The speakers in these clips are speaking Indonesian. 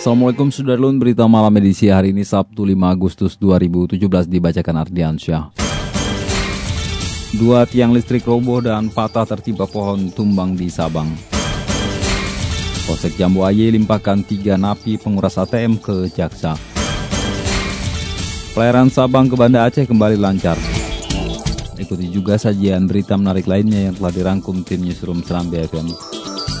Assalamualaikum Sudarlun, berita malam edisi hari ini Sabtu 5 Agustus 2017 dibacakan Ardiansyah. Dua tiang listrik roboh dan patah tertimpa pohon tumbang di Sabang. Polsek Jambu Aye limpahkan tiga napi penguras ATM ke jaksa. Pelayaran Sabang ke Banda Aceh kembali lancar. Ikuti juga sajian berita menarik lainnya yang telah dirangkum tim Newsroom Seram BFM.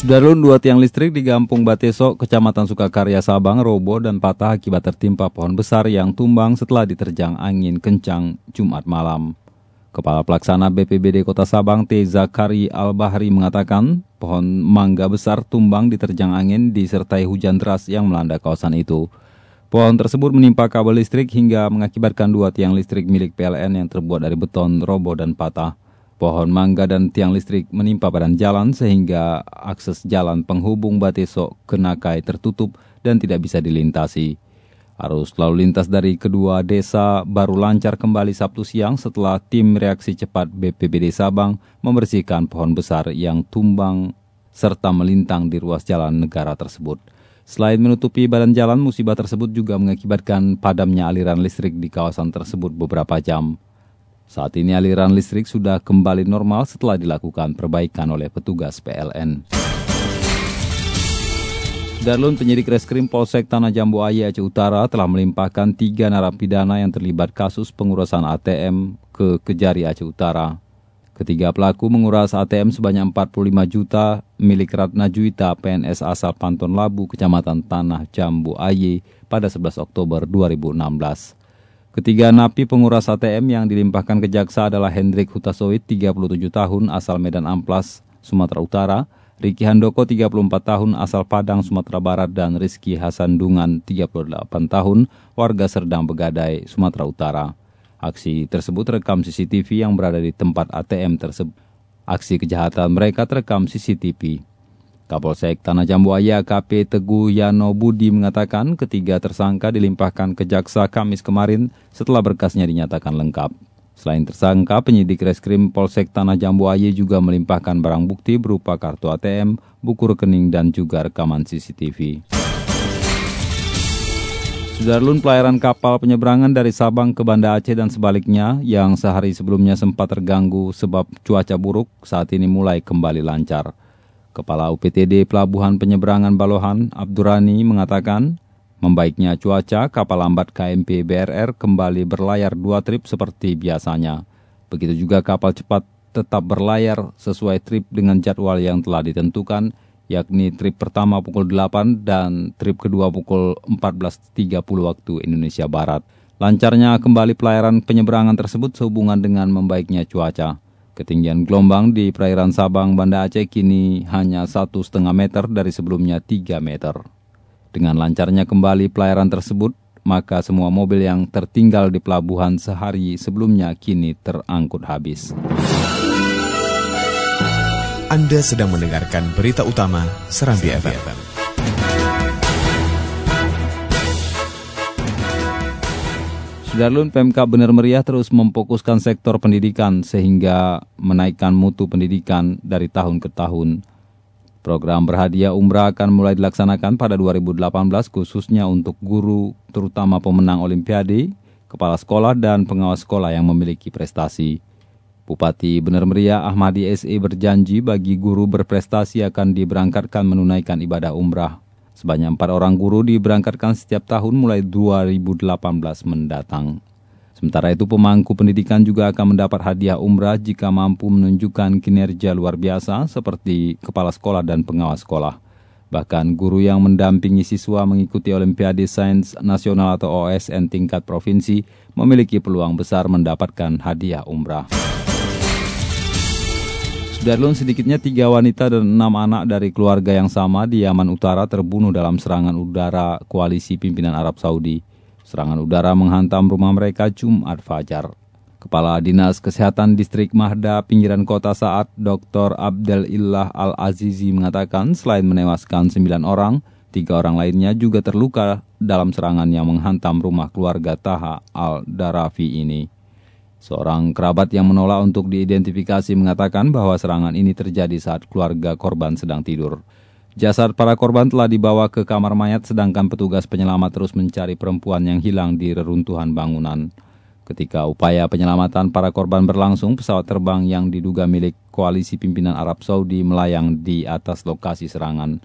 Sudarlun dua tiang listrik di Gampung Bateso, Kecamatan Sukakarya, Sabang, roboh dan patah akibat tertimpa pohon besar yang tumbang setelah diterjang angin kencang Jumat malam. Kepala Pelaksana BPBD Kota Sabang, T. Zakari Al-Bahri mengatakan, pohon mangga besar tumbang diterjang angin disertai hujan deras yang melanda kawasan itu. Pohon tersebut menimpa kabel listrik hingga mengakibatkan dua tiang listrik milik PLN yang terbuat dari beton roboh dan patah. Pohon mangga dan tiang listrik menimpa badan jalan sehingga akses jalan penghubung Bateso ke Nakai tertutup dan tidak bisa dilintasi. Arus lalu lintas dari kedua desa baru lancar kembali Sabtu siang setelah tim reaksi cepat BPBD Sabang membersihkan pohon besar yang tumbang serta melintang di ruas jalan negara tersebut. Selain menutupi badan jalan, musibah tersebut juga mengakibatkan padamnya aliran listrik di kawasan tersebut beberapa jam. Saat ini aliran listrik sudah kembali normal setelah dilakukan perbaikan oleh petugas PLN. Darlun penyidik reskrim Polsek Tanah Jambu Aye Aceh Utara telah melimpahkan tiga narapidana yang terlibat kasus pengurusan ATM ke Kejari Aceh Utara. Ketiga pelaku menguras ATM sebanyak 45 juta milik Ratna Juwita PNS asal Panton Labu, Kecamatan Tanah Jambu Aye pada 11 Oktober 2016. Ketiga napi penguras ATM yang dilimpahkan ke jaksa adalah Hendrik Hutasoid, 37 tahun, asal Medan Amplas, Sumatera Utara, Riki Handoko, 34 tahun, asal Padang, Sumatera Barat, dan Rizky Hasan Dungan, 38 tahun, warga Serdang Begadai, Sumatera Utara. Aksi tersebut rekam CCTV yang berada di tempat ATM tersebut. Aksi kejahatan mereka terekam CCTV. Kapolsek Tanah Jambu Aya KP Teguh Yano Budi mengatakan ketiga tersangka dilimpahkan ke jaksa Kamis kemarin setelah berkasnya dinyatakan lengkap. Selain tersangka, penyidik reskrim Polsek Tanah Jambu Aya juga melimpahkan barang bukti berupa kartu ATM, buku rekening, dan juga rekaman CCTV. Sudarlun pelayaran kapal penyeberangan dari Sabang ke Banda Aceh dan sebaliknya yang sehari sebelumnya sempat terganggu sebab cuaca buruk saat ini mulai kembali lancar. Kepala UPTD Pelabuhan Penyeberangan Balohan, Abdurani, mengatakan, membaiknya cuaca, kapal lambat KMP BRR kembali berlayar dua trip seperti biasanya. Begitu juga kapal cepat tetap berlayar sesuai trip dengan jadwal yang telah ditentukan, yakni trip pertama pukul 8 dan trip kedua pukul 14.30 waktu Indonesia Barat. Lancarnya kembali pelayaran penyeberangan tersebut sehubungan dengan membaiknya cuaca. Ketinggian gelombang di perairan Sabang, Banda Aceh kini hanya satu setengah meter dari sebelumnya 3 meter. Dengan lancarnya kembali pelayaran tersebut, maka semua mobil yang tertinggal di pelabuhan sehari sebelumnya kini terangkut habis. Anda sedang mendengarkan berita utama Serambi FM. Sudarlun PMK Benar Meriah terus memfokuskan sektor pendidikan sehingga menaikkan mutu pendidikan dari tahun ke tahun. Program berhadiah umrah akan mulai dilaksanakan pada 2018 khususnya untuk guru terutama pemenang olimpiade, kepala sekolah dan pengawas sekolah yang memiliki prestasi. Bupati Benar Meriah Ahmadi SE berjanji bagi guru berprestasi akan diberangkatkan menunaikan ibadah umrah. Sebanyak empat orang guru diberangkatkan setiap tahun mulai 2018 mendatang. Sementara itu pemangku pendidikan juga akan mendapat hadiah umrah jika mampu menunjukkan kinerja luar biasa seperti kepala sekolah dan pengawas sekolah. Bahkan guru yang mendampingi siswa mengikuti Olimpiade Sains Nasional atau OSN tingkat provinsi memiliki peluang besar mendapatkan hadiah umrah. Sudarlun sedikitnya tiga wanita dan enam anak dari keluarga yang sama di Yaman Utara terbunuh dalam serangan udara koalisi pimpinan Arab Saudi. Serangan udara menghantam rumah mereka Jumat Fajar. Kepala Dinas Kesehatan Distrik Mahda, pinggiran kota saat Dr. Abdel Illah Al-Azizi mengatakan selain menewaskan 9 orang, tiga orang lainnya juga terluka dalam serangan yang menghantam rumah keluarga Taha Al-Darafi ini. Seorang kerabat yang menolak untuk diidentifikasi mengatakan bahwa serangan ini terjadi saat keluarga korban sedang tidur. Jasad para korban telah dibawa ke kamar mayat sedangkan petugas penyelamat terus mencari perempuan yang hilang di reruntuhan bangunan. Ketika upaya penyelamatan para korban berlangsung, pesawat terbang yang diduga milik koalisi pimpinan Arab Saudi melayang di atas lokasi serangan.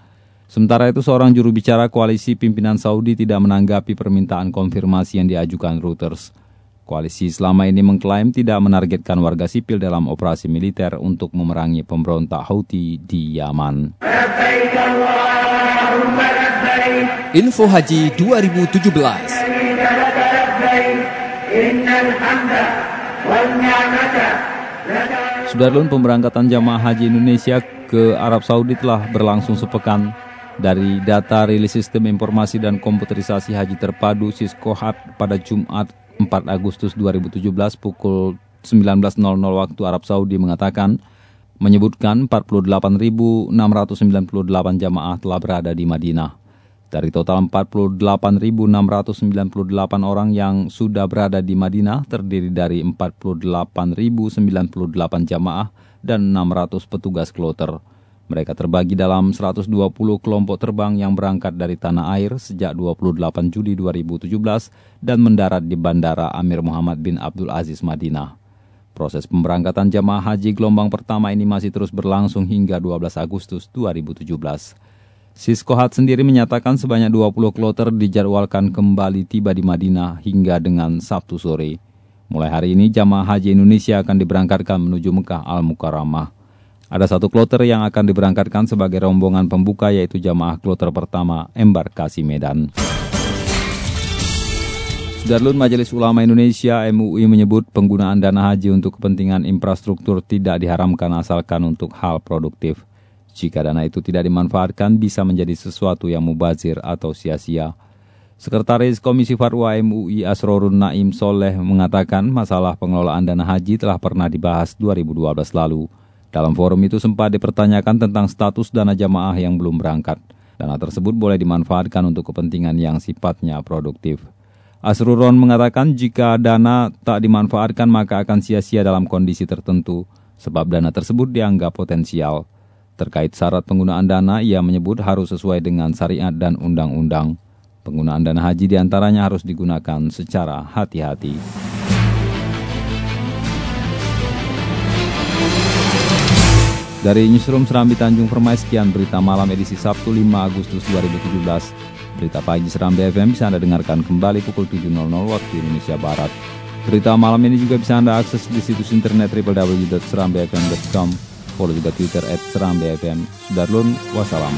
Sementara itu, seorang juru bicara koalisi pimpinan Saudi tidak menanggapi permintaan konfirmasi yang diajukan Reuters. Koalisi selama ini mengklaim tidak menargetkan warga sipil dalam operasi militer untuk memerangi pemberontak Houthi di Yaman. Info Haji 2017 Sudarlun pemberangkatan jamaah haji Indonesia ke Arab Saudi telah berlangsung sepekan. Dari data rilis sistem informasi dan komputerisasi haji terpadu Siskohat pada Jumat 4 Agustus 2017 pukul 19.00 waktu Arab Saudi mengatakan menyebutkan 48.698 jamaah telah berada di Madinah. Dari total 48.698 orang yang sudah berada di Madinah terdiri dari 48.098 jamaah dan 600 petugas kloter. Mereka terbagi dalam 120 kelompok terbang yang berangkat dari tanah air sejak 28 Juli 2017 dan mendarat di Bandara Amir Muhammad bin Abdul Aziz Madinah. Proses pemberangkatan jamaah haji gelombang pertama ini masih terus berlangsung hingga 12 Agustus 2017. Siskohat sendiri menyatakan sebanyak 20 kloter dijadwalkan kembali tiba di Madinah hingga dengan Sabtu sore. Mulai hari ini jamaah haji Indonesia akan diberangkatkan menuju Mekah Al-Mukarramah. Ada satu kloter yang akan diberangkatkan sebagai rombongan pembuka yaitu jamaah kloter pertama embarkasi Medan. Darlun Majelis Ulama Indonesia MUI menyebut penggunaan dana haji untuk kepentingan infrastruktur tidak diharamkan asalkan untuk hal produktif. Jika dana itu tidak dimanfaatkan bisa menjadi sesuatu yang mubazir atau sia-sia. Sekretaris Komisi Fatwa MUI Asrorun Naim Soleh mengatakan masalah pengelolaan dana haji telah pernah dibahas 2012 lalu. Dalam forum itu sempat dipertanyakan tentang status dana jamaah yang belum berangkat. Dana tersebut boleh dimanfaatkan untuk kepentingan yang sifatnya produktif. Asruron mengatakan jika dana tak dimanfaatkan maka akan sia-sia dalam kondisi tertentu, sebab dana tersebut dianggap potensial. Terkait syarat penggunaan dana, ia menyebut harus sesuai dengan syariat dan undang-undang. Penggunaan dana haji di antaranya harus digunakan secara hati-hati. Dari Newsroom Serambi Tanjung Permai, sekian berita malam edisi Sabtu 5 Agustus 2017. Berita pagi Serambi FM bisa Anda dengarkan kembali pukul 7.00 waktu Indonesia Barat. Berita malam ini juga bisa Anda akses di situs internet www.serambifm.com. Follow juga Twitter at Serambi FM. Sudarlun, wassalam.